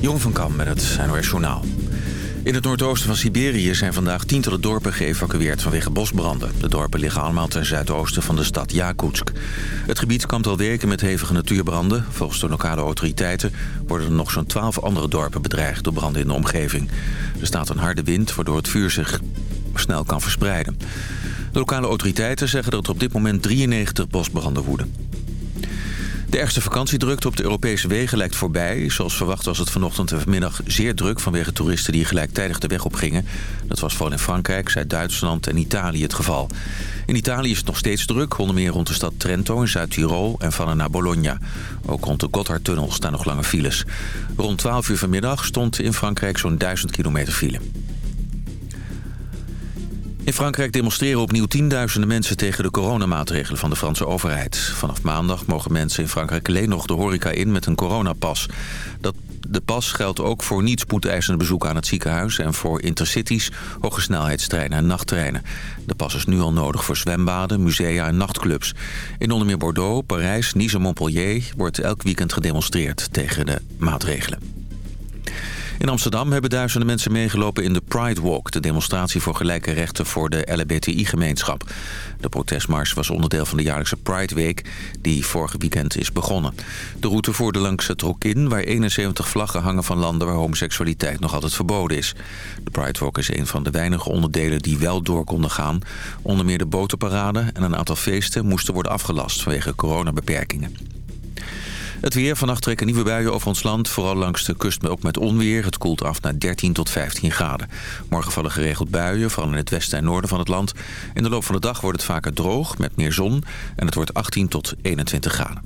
Jong van Kam met het NOS Journaal. In het noordoosten van Siberië zijn vandaag tientallen dorpen geëvacueerd vanwege bosbranden. De dorpen liggen allemaal ten zuidoosten van de stad Yakutsk. Het gebied kampt al weken met hevige natuurbranden. Volgens de lokale autoriteiten worden er nog zo'n twaalf andere dorpen bedreigd door branden in de omgeving. Er staat een harde wind waardoor het vuur zich snel kan verspreiden. De lokale autoriteiten zeggen dat er op dit moment 93 bosbranden woeden. De ergste vakantiedrukte op de Europese wegen lijkt voorbij. Zoals verwacht was het vanochtend en vanmiddag zeer druk... vanwege toeristen die gelijktijdig de weg opgingen. Dat was vooral in Frankrijk, Zuid-Duitsland en Italië het geval. In Italië is het nog steeds druk, onder meer rond de stad Trento in Zuid-Tirol... en van en naar Bologna. Ook rond de Gotthardtunnel staan nog lange files. Rond 12 uur vanmiddag stond in Frankrijk zo'n 1000 kilometer file. In Frankrijk demonstreren opnieuw tienduizenden mensen tegen de coronamaatregelen van de Franse overheid. Vanaf maandag mogen mensen in Frankrijk alleen nog de horeca in met een coronapas. Dat, de pas geldt ook voor niet spoedeisende bezoeken aan het ziekenhuis... en voor intercities, hogesnelheidstreinen en nachttreinen. De pas is nu al nodig voor zwembaden, musea en nachtclubs. In onder meer Bordeaux, Parijs, Nice en Montpellier wordt elk weekend gedemonstreerd tegen de maatregelen. In Amsterdam hebben duizenden mensen meegelopen in de Pride Walk... de demonstratie voor gelijke rechten voor de LHBTI-gemeenschap. De protestmars was onderdeel van de jaarlijkse Pride Week... die vorige weekend is begonnen. De route voerde langs het Rokin... waar 71 vlaggen hangen van landen waar homoseksualiteit nog altijd verboden is. De Pride Walk is een van de weinige onderdelen die wel door konden gaan. Onder meer de botenparade en een aantal feesten moesten worden afgelast... vanwege coronabeperkingen. Het weer. Vannacht trekken nieuwe buien over ons land. Vooral langs de kust ook met onweer. Het koelt af naar 13 tot 15 graden. Morgen vallen geregeld buien, vooral in het westen en noorden van het land. In de loop van de dag wordt het vaker droog, met meer zon. En het wordt 18 tot 21 graden.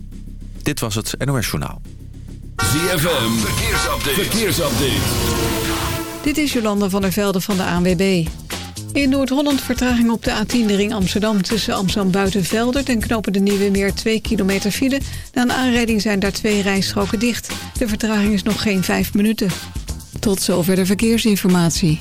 Dit was het NOS Journaal. ZFM. Verkeersupdate. Verkeersupdate. Dit is Jolanda van der Velde van de ANWB. In Noord-Holland vertraging op de A10 de ring Amsterdam... tussen Amsterdam Buitenveldert en knopen de Nieuwe Meer 2 kilometer file. Na een aanrijding zijn daar twee rijstroken dicht. De vertraging is nog geen 5 minuten. Tot zover de verkeersinformatie.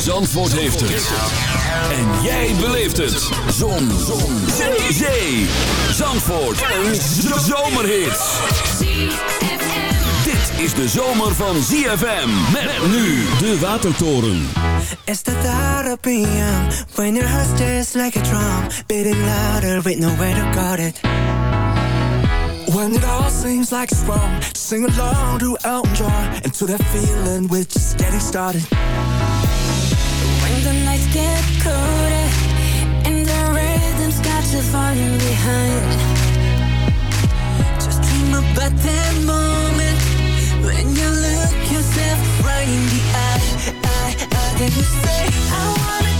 Zandvoort heeft het. En jij beleeft het. Zon. Zon. Zee. Zee. Zandvoort. Een zomerhit. Dit is de zomer van ZFM. Met nu de Watertoren. It's the thought of PM when your heart just like a drum, beating louder with nowhere to guard it. When it all seems like it's wrong, sing along to Elton John and to that feeling we're just getting started. Get colder and the rhythm's got you falling behind. Just dream about that moment when you look yourself right in the eye. eye, eye. Then you say, I wanna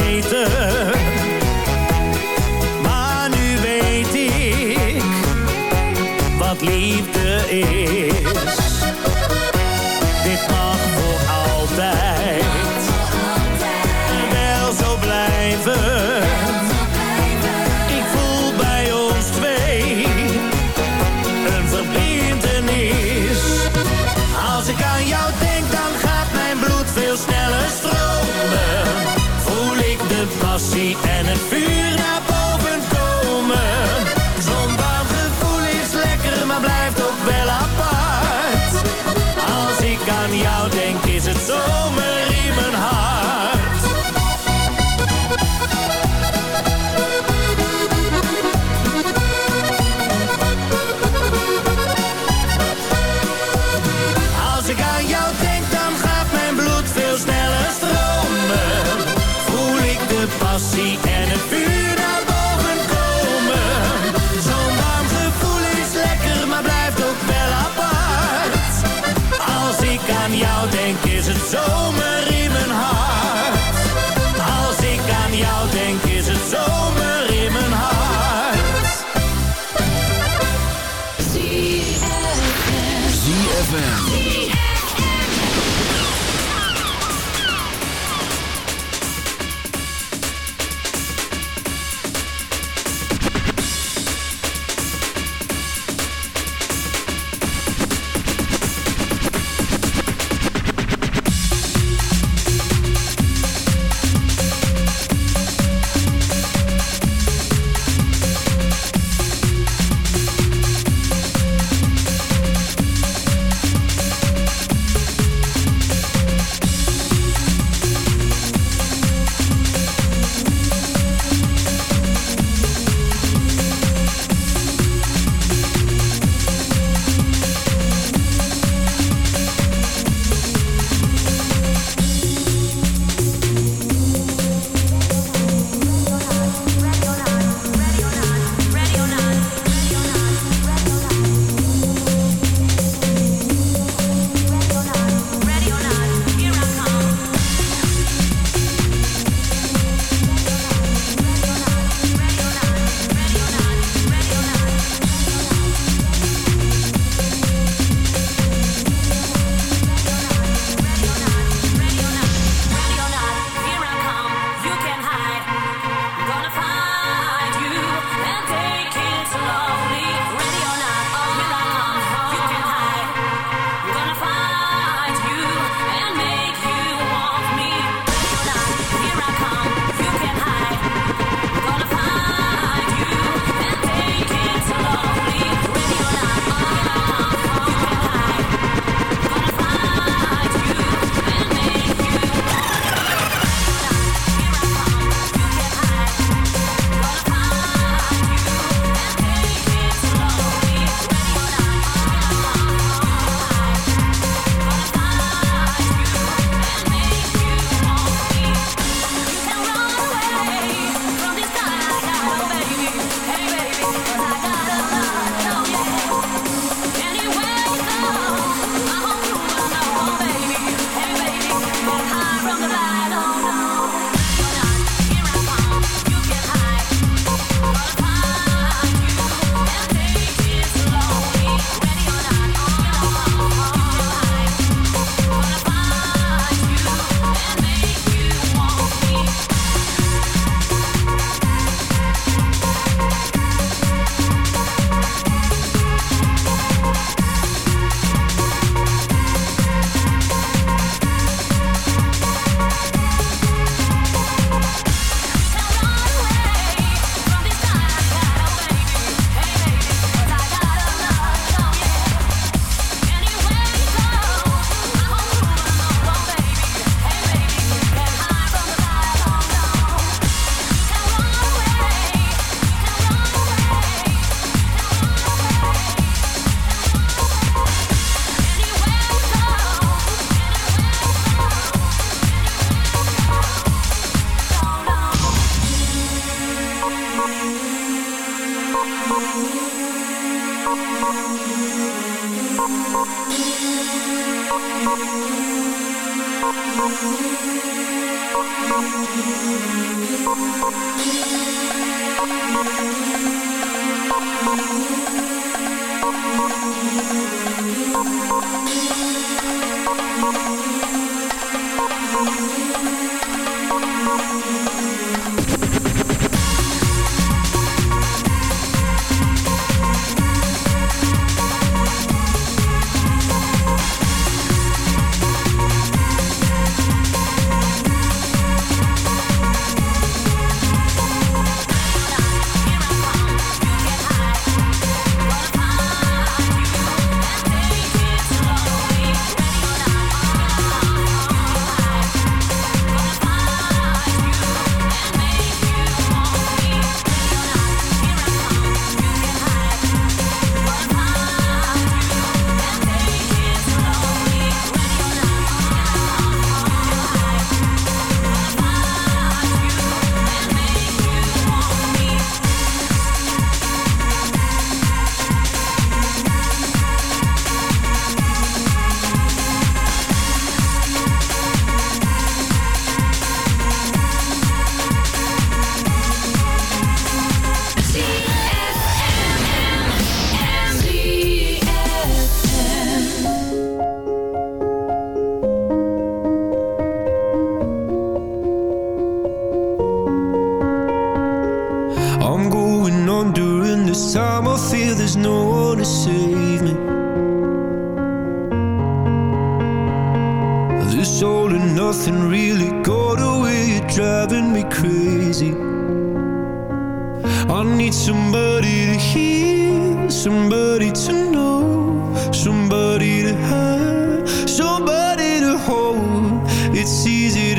weten. Maar nu weet ik wat liefde is.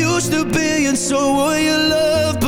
used to be and so were your love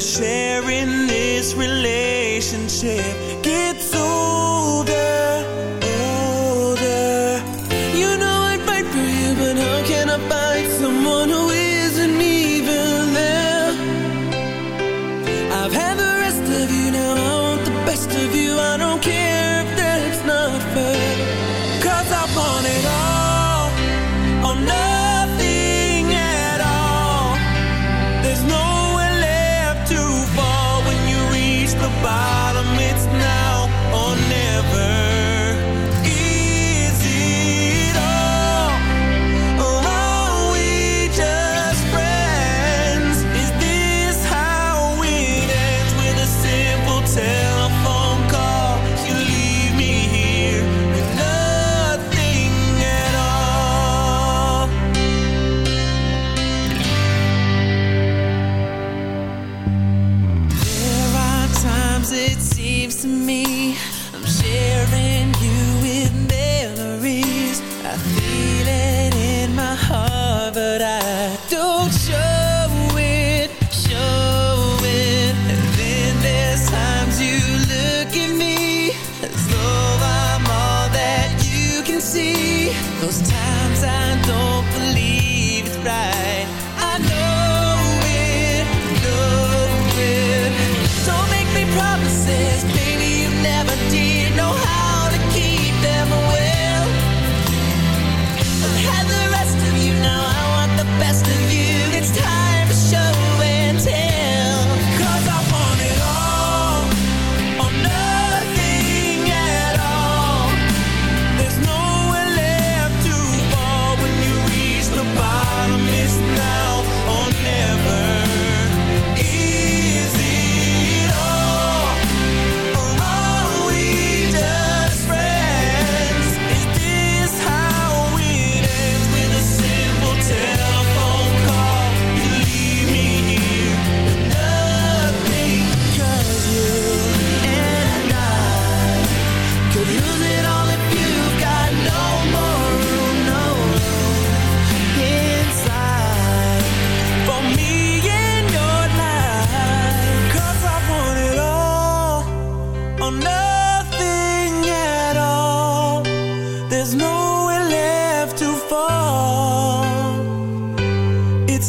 sharing this relationship.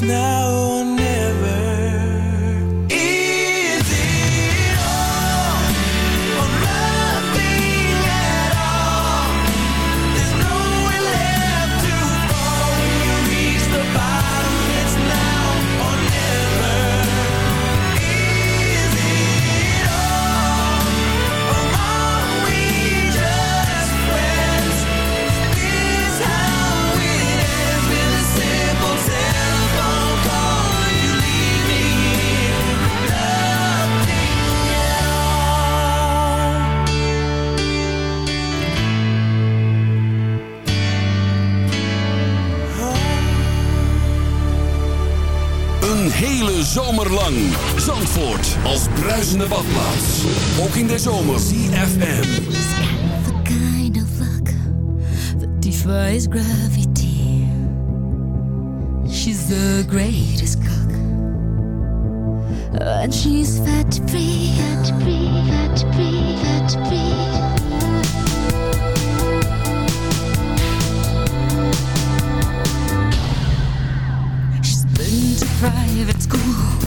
now. bruisende badplaats. Ook in de zomer. ZFM. The kind of luck that defies gravity. She's the greatest cook. And she's fat free. Fat free, fat free, fat free. private school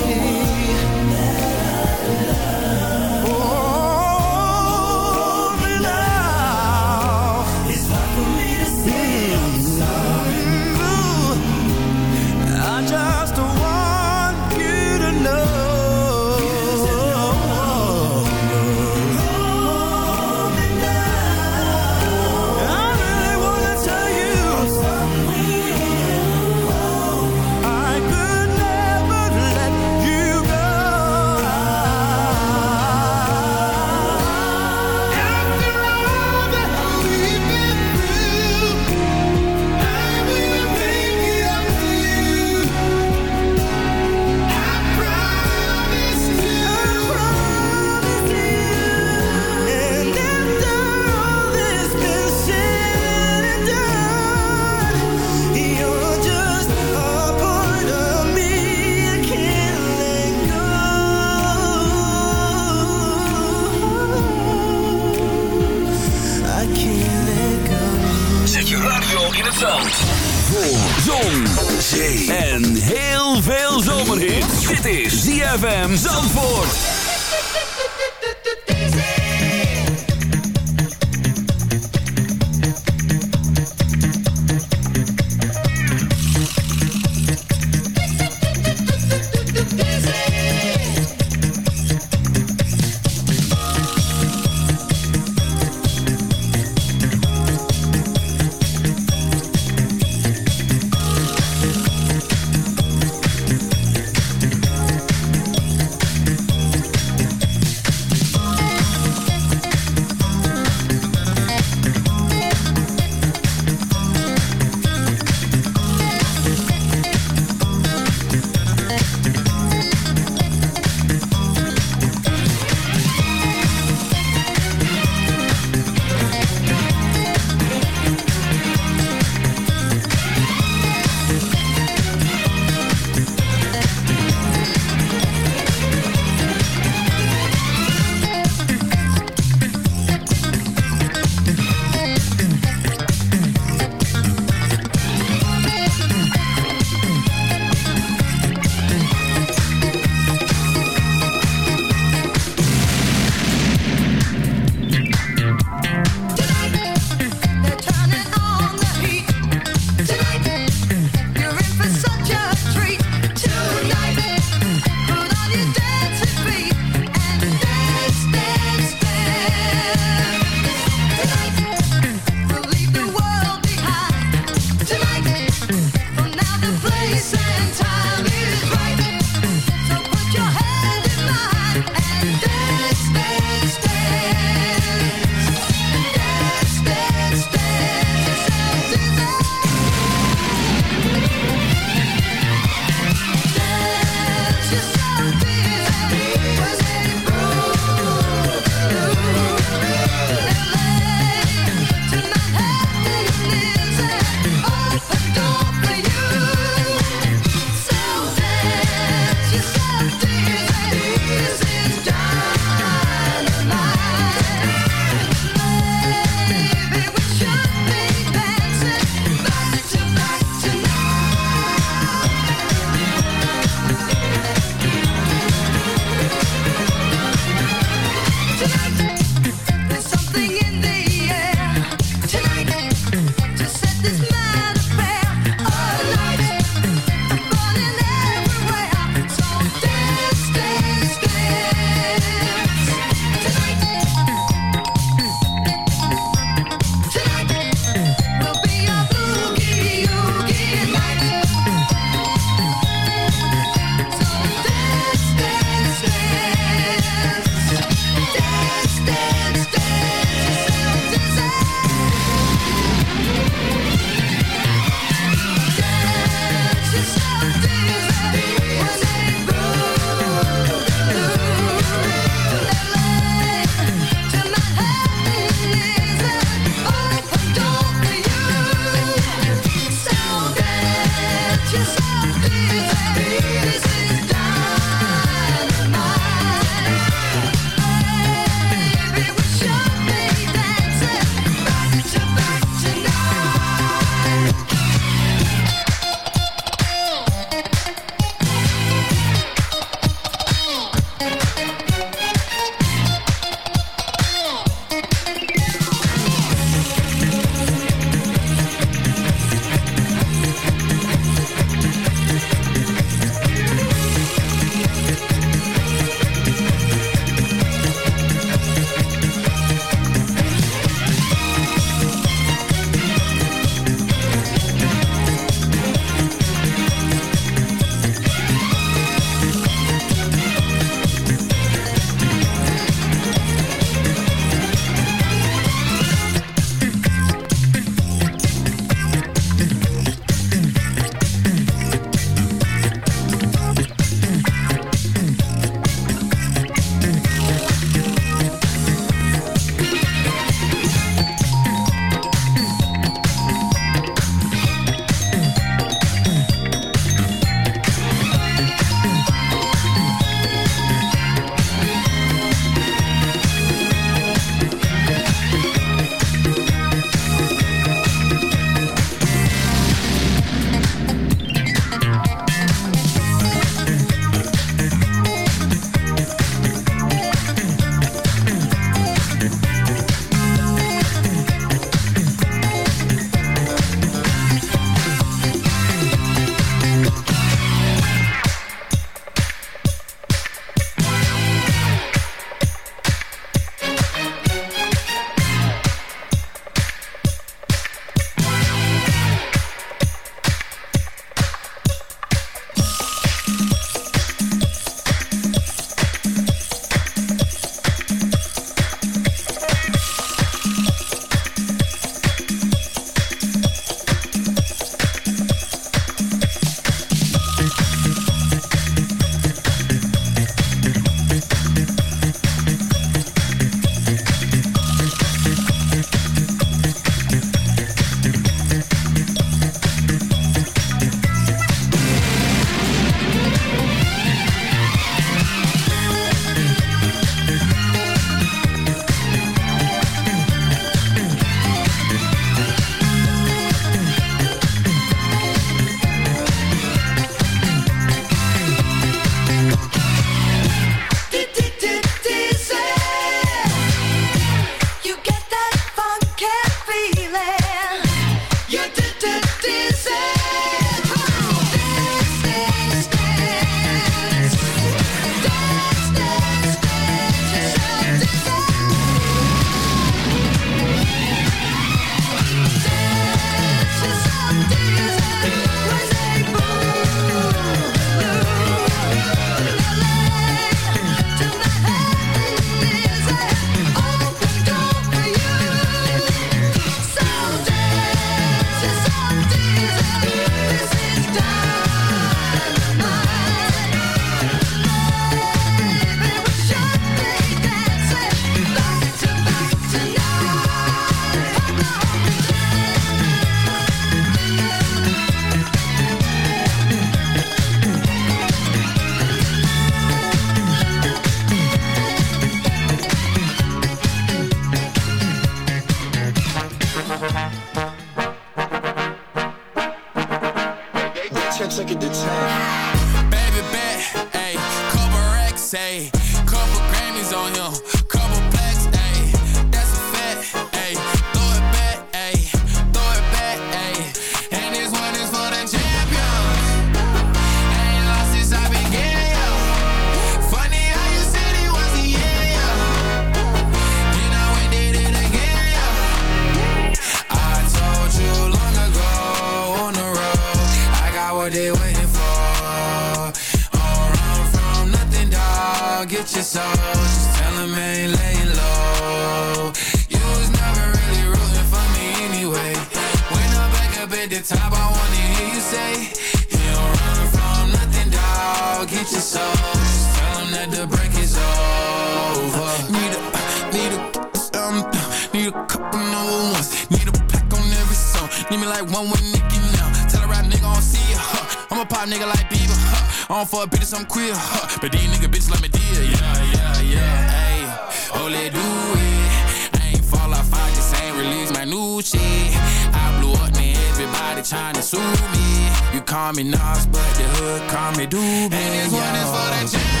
Huh. But these nigga bitches like me dear. Yeah, yeah, yeah. Oh let do it. I ain't fall off, I just ain't release my new shit. I blew up, man. Everybody tryna sue me. You call me Nas, but the hood call me Doobie. And this one is for the champions.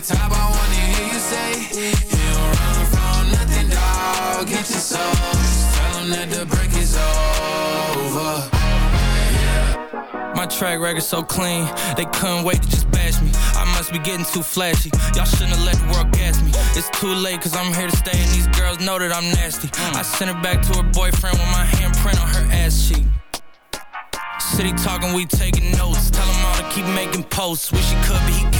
The top, I wanna hear you say, You don't run from nothing, dog. Get your soul, just tell that the break is over. My track record so clean, they couldn't wait to just bash me. I must be getting too flashy. Y'all shouldn't have let the world gas me. It's too late, cause I'm here to stay, and these girls know that I'm nasty. Mm. I sent her back to her boyfriend with my handprint on her ass cheek. City talking, we taking notes. Tell him all to keep making posts. Wish he could, but he can't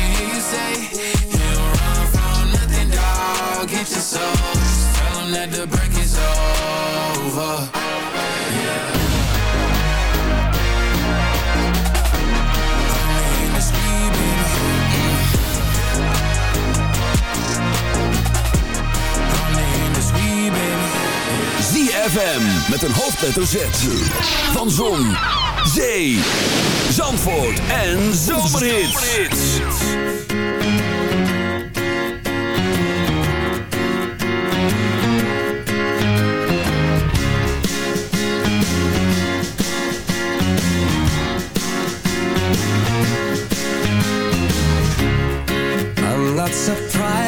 you say, You don't run from nothing, dog. Get your soul, just tell 'em that the break is over. Yeah. ZFM met een hoofdletter Z. Van Zon, Zee, Zandvoort en Zomerhits.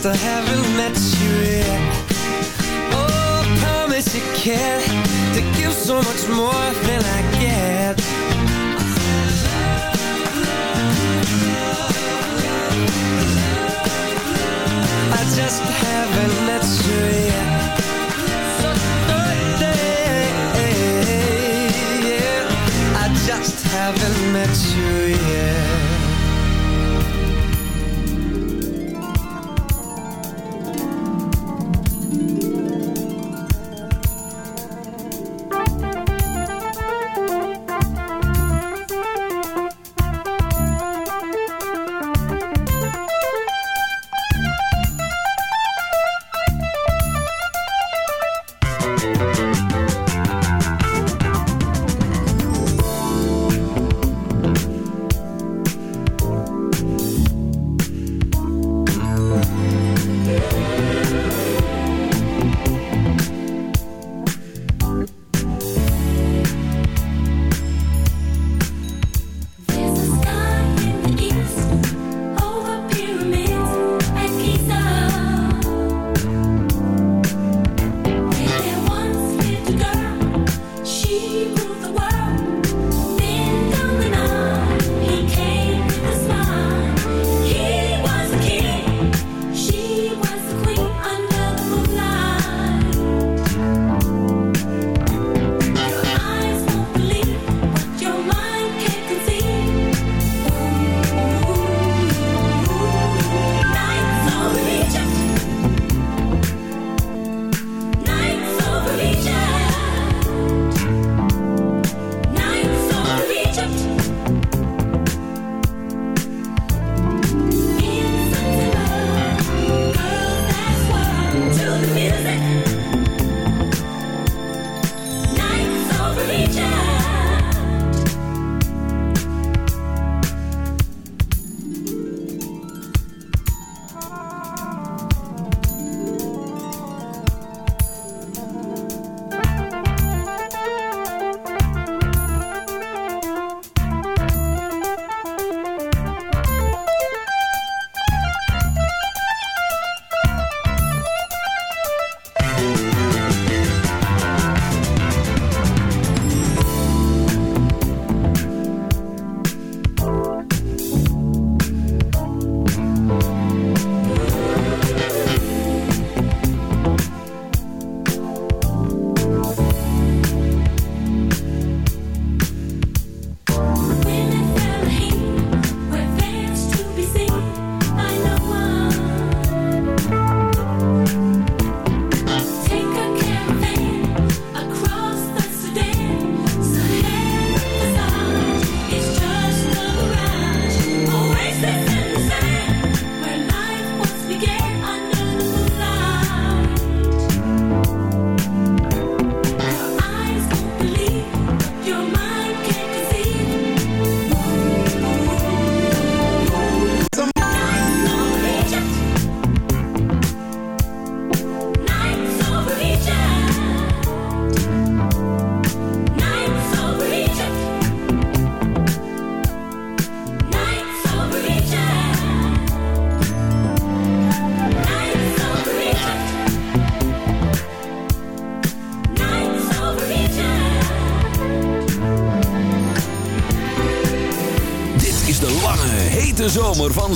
The heaven.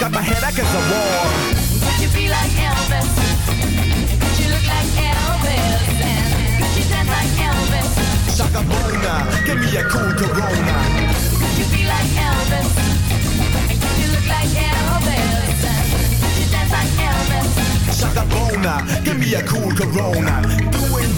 Got my head against the wall. Could you be like Elvis? Could you look like Elvis? And could you dance like Elvis? Shaka Bona, give me a cool Corona. Could you be like Elvis? And could you look like Elvis? And could you dance like Elvis? Shaka Bona, give me a cool Corona.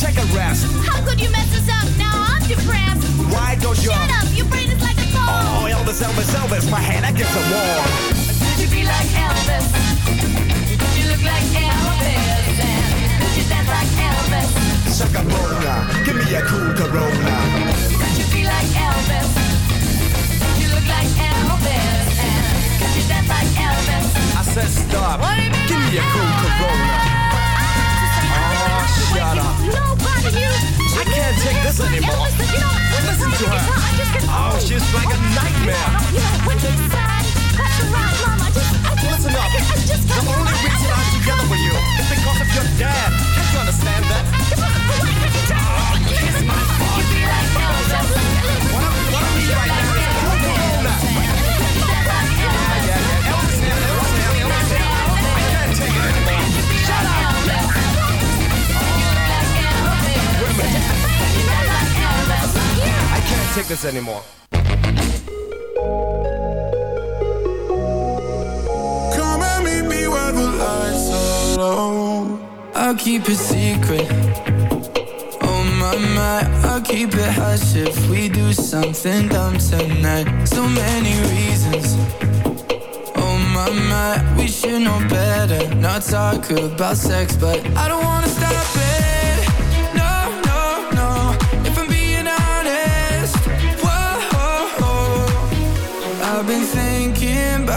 Take a rest. How could you mess us up? Now I'm depressed. Why don't you? Shut up, your brain is like a Oh. Elvis, Elvis, Elvis, my hand against the wall. Could you be like Elvis? Could you look like Elvis? And could you dance like Elvis? Shaka give me a cool Corona. Could you be like Elvis? Could you look like Elvis? And could you dance like Elvis? I said stop. What do you mean Give me a cool Corona. Oh, shut up. Nobody you. I can't take this anymore. Listen to her. Oh, she's like a nightmare. You know, when he's sad, right, Mom. Just, I just, Listen up. I, just The only reason I'm together with you is because of your dad. Can't you understand that? Ah, Kiss my fault. You be like Elvis. What I need right now I can't take this anymore. Come and meet me where the lights are low. I'll keep it secret. Oh my my, I'll keep it hush if we do something dumb tonight. So many reasons. Oh my my, we should know better. Not talk about sex, but I don't wanna stop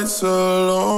nights alone.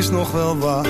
Is nog wel wat.